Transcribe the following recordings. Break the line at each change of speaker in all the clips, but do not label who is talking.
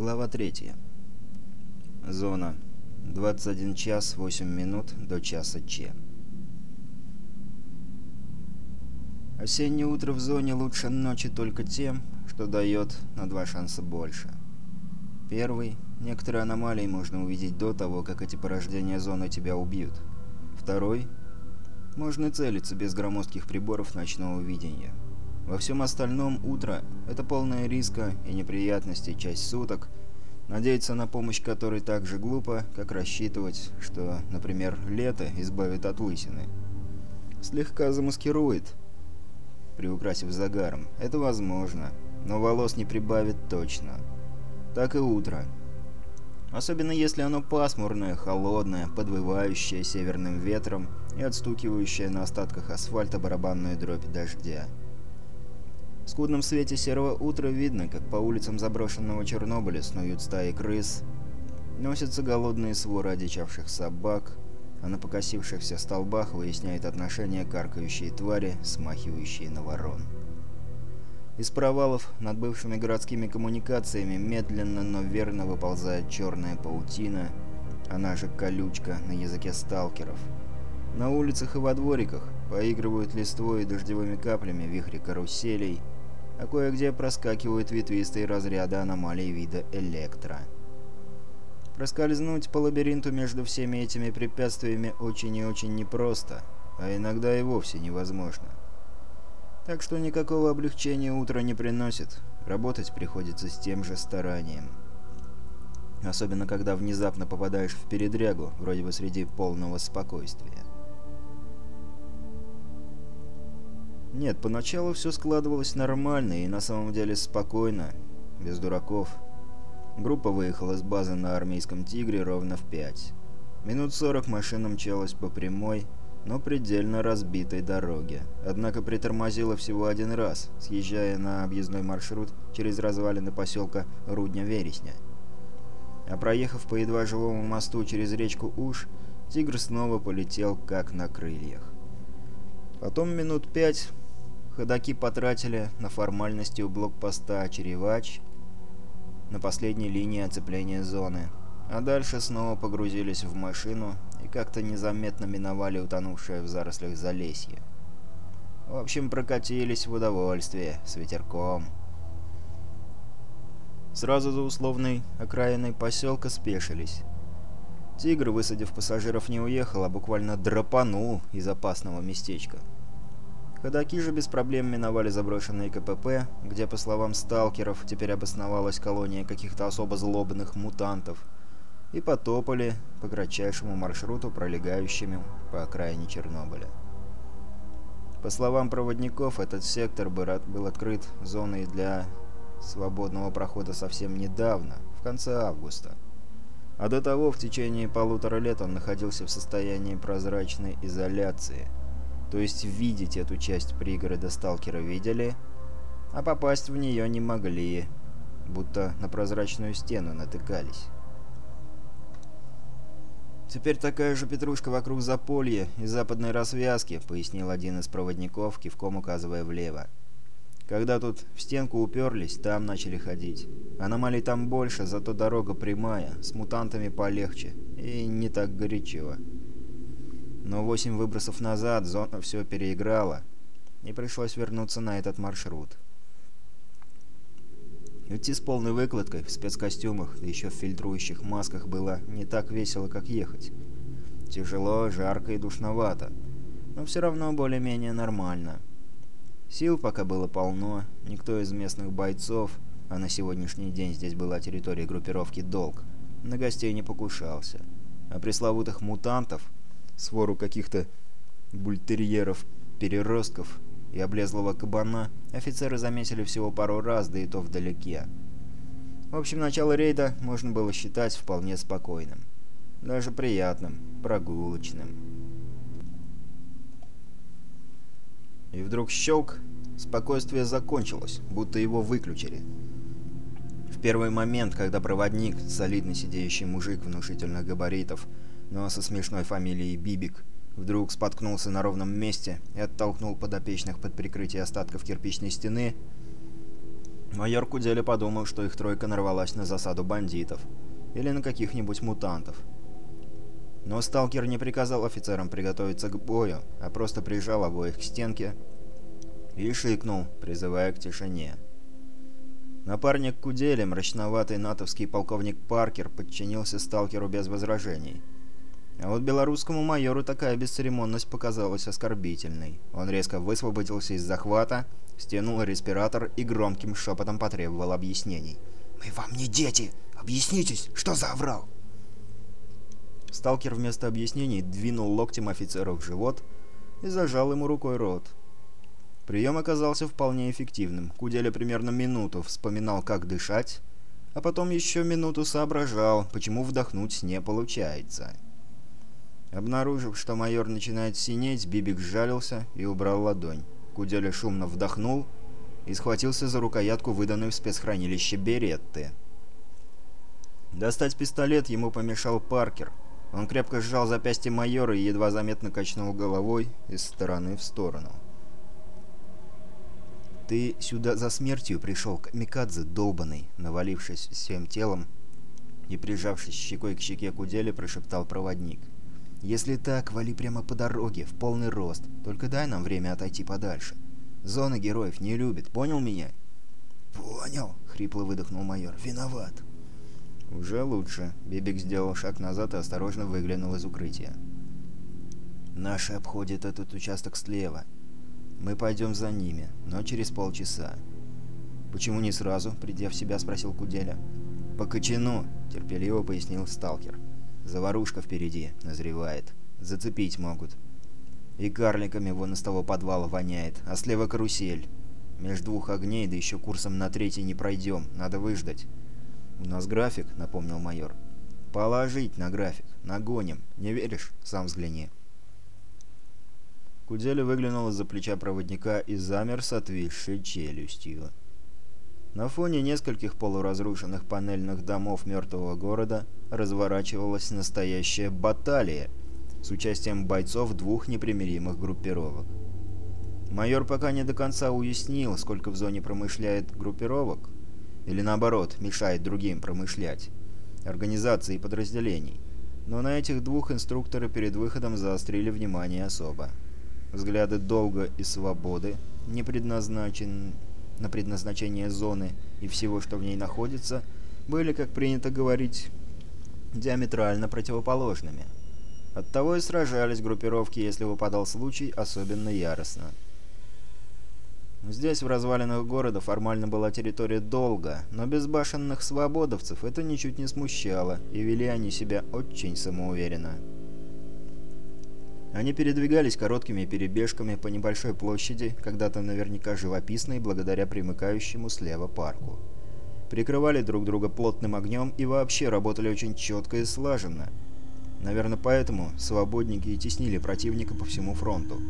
Глава 3. Зона. 21 час 8 минут до часа Ч. Осеннее утро в зоне лучше ночи только тем, что дает на два шанса больше. Первый. Некоторые аномалии можно увидеть до того, как эти порождения зоны тебя убьют. Второй. Можно целиться без громоздких приборов ночного видения. Во всем остальном утро – это полное риска и неприятностей часть суток, надеяться на помощь которой так же глупо, как рассчитывать, что, например, лето избавит от лысины. Слегка замаскирует, приукрасив загаром. Это возможно, но волос не прибавит точно. Так и утро. Особенно если оно пасмурное, холодное, подвывающее северным ветром и отстукивающее на остатках асфальта барабанную дробь дождя. В скудном свете серого утра видно, как по улицам заброшенного Чернобыля снуют стаи крыс, носятся голодные своры одичавших собак, а на покосившихся столбах выясняет отношения каркающие твари, смахивающие на ворон. Из провалов над бывшими городскими коммуникациями медленно, но верно выползает черная паутина, она же колючка на языке сталкеров. На улицах и во двориках поигрывают листвой и дождевыми каплями вихри каруселей, а кое-где проскакивают ветвистые разряды аномалий вида электро. Проскользнуть по лабиринту между всеми этими препятствиями очень и очень непросто, а иногда и вовсе невозможно. Так что никакого облегчения утро не приносит, работать приходится с тем же старанием. Особенно, когда внезапно попадаешь в передрягу, вроде бы среди полного спокойствия. Нет, поначалу все складывалось нормально и на самом деле спокойно, без дураков. Группа выехала с базы на армейском «Тигре» ровно в пять. Минут сорок машина мчалась по прямой, но предельно разбитой дороге. Однако притормозила всего один раз, съезжая на объездной маршрут через развалины поселка Рудня-Вересня. А проехав по едва живому мосту через речку Уж, «Тигр» снова полетел как на крыльях. Потом минут пять ходаки потратили на формальности у блокпоста Черевач на последней линии оцепления зоны, а дальше снова погрузились в машину и как-то незаметно миновали утонувшее в зарослях Залесье. В общем, прокатились в удовольствие, с ветерком. Сразу за условной окраиной поселка спешились. «Тигр», высадив пассажиров, не уехал, а буквально драпанул из опасного местечка. Ходаки же без проблем миновали заброшенные КПП, где, по словам сталкеров, теперь обосновалась колония каких-то особо злобных мутантов, и потопали по кратчайшему маршруту, пролегающему по окраине Чернобыля. По словам проводников, этот сектор был открыт зоной для свободного прохода совсем недавно, в конце августа. А до того, в течение полутора лет он находился в состоянии прозрачной изоляции – то есть видеть эту часть пригорода сталкера видели, а попасть в нее не могли, будто на прозрачную стену натыкались. «Теперь такая же петрушка вокруг заполья и западной развязки», — пояснил один из проводников, кивком указывая влево. «Когда тут в стенку уперлись, там начали ходить. Аномалий там больше, зато дорога прямая, с мутантами полегче и не так горячо». Но восемь выбросов назад зона все переиграла, и пришлось вернуться на этот маршрут. Идти с полной выкладкой, в спецкостюмах, да еще в фильтрующих масках было не так весело, как ехать. Тяжело, жарко и душновато, но все равно более-менее нормально. Сил пока было полно, никто из местных бойцов, а на сегодняшний день здесь была территория группировки «Долг», на гостей не покушался. А пресловутых мутантов свору каких-то бультерьеров-переростков и облезлого кабана офицеры заметили всего пару раз, да и то вдалеке. В общем, начало рейда можно было считать вполне спокойным. Даже приятным, прогулочным. И вдруг щелк, спокойствие закончилось, будто его выключили. В первый момент, когда проводник, солидно сидящий мужик внушительных габаритов, но со смешной фамилией Бибик, вдруг споткнулся на ровном месте и оттолкнул подопечных под прикрытие остатков кирпичной стены, Майор Кудели подумал, что их тройка нарвалась на засаду бандитов или на каких-нибудь мутантов. Но сталкер не приказал офицерам приготовиться к бою, а просто прижал обоих к стенке и шикнул, призывая к тишине. Напарник Кудели, мрачноватый натовский полковник Паркер, подчинился сталкеру без возражений. А вот белорусскому майору такая бесцеремонность показалась оскорбительной. Он резко высвободился из захвата, стянул респиратор и громким шепотом потребовал объяснений. «Мы вам не дети! Объяснитесь, что за оврал?» Сталкер вместо объяснений двинул локтем офицера в живот и зажал ему рукой рот. Прием оказался вполне эффективным. Куделя примерно минуту вспоминал, как дышать, а потом еще минуту соображал, почему вдохнуть не получается. Обнаружив, что майор начинает синеть, Бибик сжалился и убрал ладонь. Куделя шумно вдохнул и схватился за рукоятку, выданную в спецхранилище Беретты. Достать пистолет ему помешал Паркер. Он крепко сжал запястье майора и едва заметно качнул головой из стороны в сторону. «Ты сюда за смертью пришел, камикадзе долбанный!» Навалившись всем телом и прижавшись щекой к щеке Кудели, прошептал проводник. «Если так, вали прямо по дороге, в полный рост. Только дай нам время отойти подальше. Зона героев не любит, понял меня?»
«Понял», — хрипло выдохнул майор. «Виноват».
«Уже лучше». Бибик сделал шаг назад и осторожно выглянул из укрытия. «Наши обходят этот участок слева. Мы пойдем за ними, но через полчаса». «Почему не сразу?» — придя в себя, спросил Куделя. «По кочану», — терпеливо пояснил сталкер. «Заварушка впереди, назревает. Зацепить могут. И карликами вон из того подвала воняет, а слева карусель. Между двух огней, да еще курсом на третий не пройдем, надо выждать». «У нас график», — напомнил майор. «Положить на график. Нагоним. Не веришь? Сам взгляни». Кудели выглянул из-за плеча проводника и замер с отвисшей челюстью. На фоне нескольких полуразрушенных панельных домов мертвого города разворачивалась настоящая баталия с участием бойцов двух непримиримых группировок. Майор пока не до конца уяснил, сколько в зоне промышляет группировок, или наоборот, мешает другим промышлять. Организации и подразделений. Но на этих двух инструкторы перед выходом заострили внимание особо. Взгляды долга и свободы, не предназначен на предназначение зоны и всего, что в ней находится, были, как принято говорить, диаметрально противоположными. Оттого и сражались группировки, если выпадал случай, особенно яростно. Здесь, в развалинах города, формально была территория долга, но безбашенных свободовцев это ничуть не смущало, и вели они себя очень самоуверенно. Они передвигались короткими перебежками по небольшой площади, когда-то наверняка живописной благодаря примыкающему слева парку. Прикрывали друг друга плотным огнем и вообще работали очень четко и слаженно. Наверное, поэтому свободники и теснили противника по всему фронту.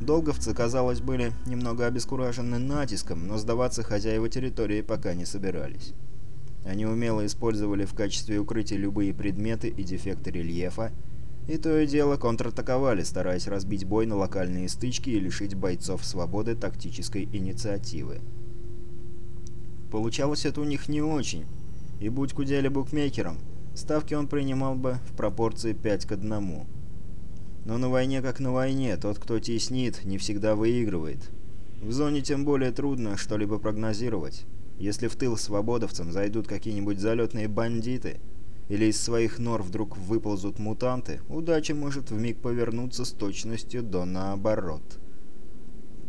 Долговцы, казалось, были немного обескуражены натиском, но сдаваться хозяева территории пока не собирались. Они умело использовали в качестве укрытия любые предметы и дефекты рельефа, и то и дело контратаковали, стараясь разбить бой на локальные стычки и лишить бойцов свободы тактической инициативы. Получалось это у них не очень, и будь Куделя букмекером, ставки он принимал бы в пропорции 5 к 1. Но на войне как на войне, тот, кто теснит, не всегда выигрывает. В зоне тем более трудно что-либо прогнозировать. Если в тыл свободовцам зайдут какие-нибудь залетные бандиты, или из своих нор вдруг выползут мутанты, удача может вмиг повернуться с точностью до наоборот.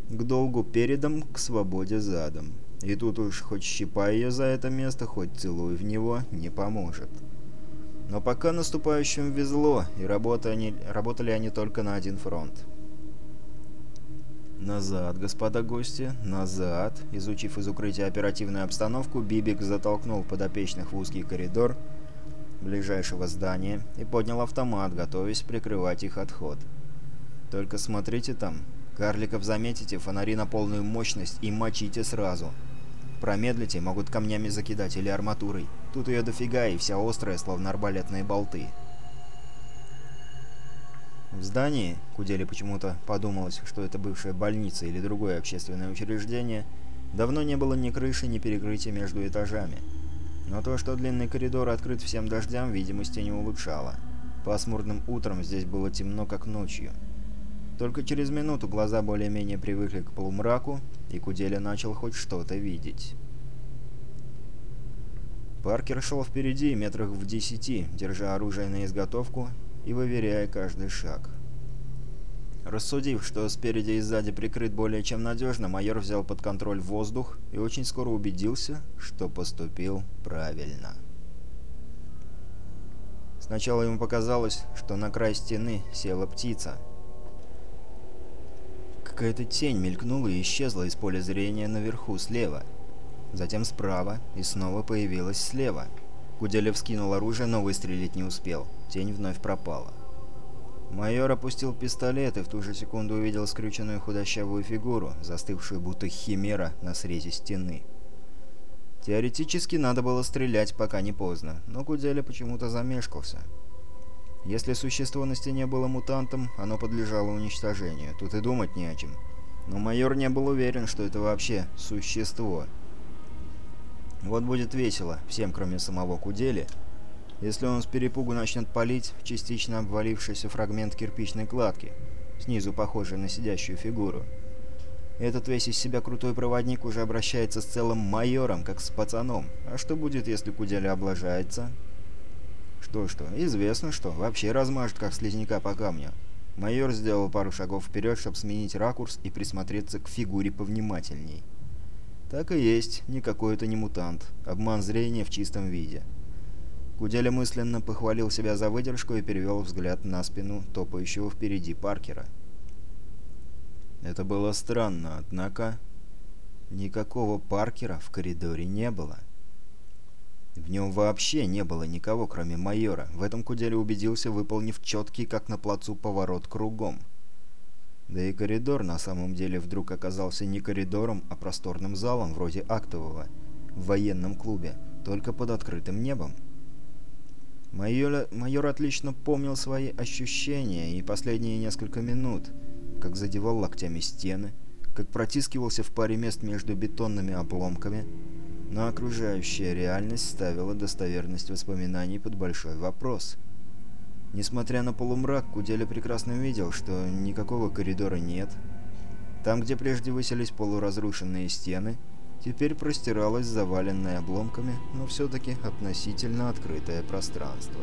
К долгу передом, к свободе задом. И тут уж хоть щипай ее за это место, хоть целуй в него, не поможет. Но пока наступающим везло, и работали они, работали они только на один фронт. «Назад, господа гости, назад!» Изучив из укрытия оперативную обстановку, Бибик затолкнул подопечных в узкий коридор ближайшего здания и поднял автомат, готовясь прикрывать их отход. «Только смотрите там. Карликов заметите, фонари на полную мощность и мочите сразу. Промедлите, могут камнями закидать или арматурой. Тут ее дофига и вся острая, словно арбалетные болты. В здании, Кудели почему-то подумалось, что это бывшая больница или другое общественное учреждение, Давно не было ни крыши, ни перекрытия между этажами. Но то, что длинный коридор открыт всем дождям, видимости не улучшало. Пасмурным утром здесь было темно, как ночью. Только через минуту глаза более-менее привыкли к полумраку, и Куделя начал хоть что-то видеть. Паркер шел впереди, метрах в десяти, держа оружие на изготовку и выверяя каждый шаг. Рассудив, что спереди и сзади прикрыт более чем надежно, майор взял под контроль воздух и очень скоро убедился, что поступил правильно. Сначала ему показалось, что на край стены села птица. Какая-то тень мелькнула и исчезла из поля зрения наверху слева. Затем справа и снова появилась слева. Куделев скинул оружие, но выстрелить не успел. Тень вновь пропала. Майор опустил пистолет и в ту же секунду увидел скрюченную худощавую фигуру, застывшую будто химера на срезе стены. Теоретически надо было стрелять, пока не поздно, но Куделя почему-то замешкался. Если существо на стене было мутантом, оно подлежало уничтожению, тут и думать не о чем. Но майор не был уверен, что это вообще существо. Вот будет весело, всем кроме самого Кудели, если он с перепугу начнет палить в частично обвалившийся фрагмент кирпичной кладки, снизу похожий на сидящую фигуру. Этот весь из себя крутой проводник уже обращается с целым майором, как с пацаном. А что будет, если Куделя облажается? Что-что, известно что, вообще размажет, как слизняка по камню. Майор сделал пару шагов вперед, чтобы сменить ракурс и присмотреться к фигуре повнимательней. Так и есть, никакой это не мутант. Обман зрения в чистом виде. Куделя мысленно похвалил себя за выдержку и перевел взгляд на спину топающего впереди Паркера. Это было странно, однако... Никакого Паркера в коридоре не было. В нем вообще не было никого, кроме майора. В этом Куделя убедился, выполнив четкий, как на плацу, поворот кругом. Да и коридор на самом деле вдруг оказался не коридором, а просторным залом, вроде актового, в военном клубе, только под открытым небом. Майор, майор отлично помнил свои ощущения и последние несколько минут — как задевал локтями стены, как протискивался в паре мест между бетонными обломками, но окружающая реальность ставила достоверность воспоминаний под большой вопрос. Несмотря на полумрак, Куделя прекрасно видел, что никакого коридора нет. Там, где прежде выселись полуразрушенные стены, теперь простиралось заваленное обломками, но все-таки относительно открытое пространство.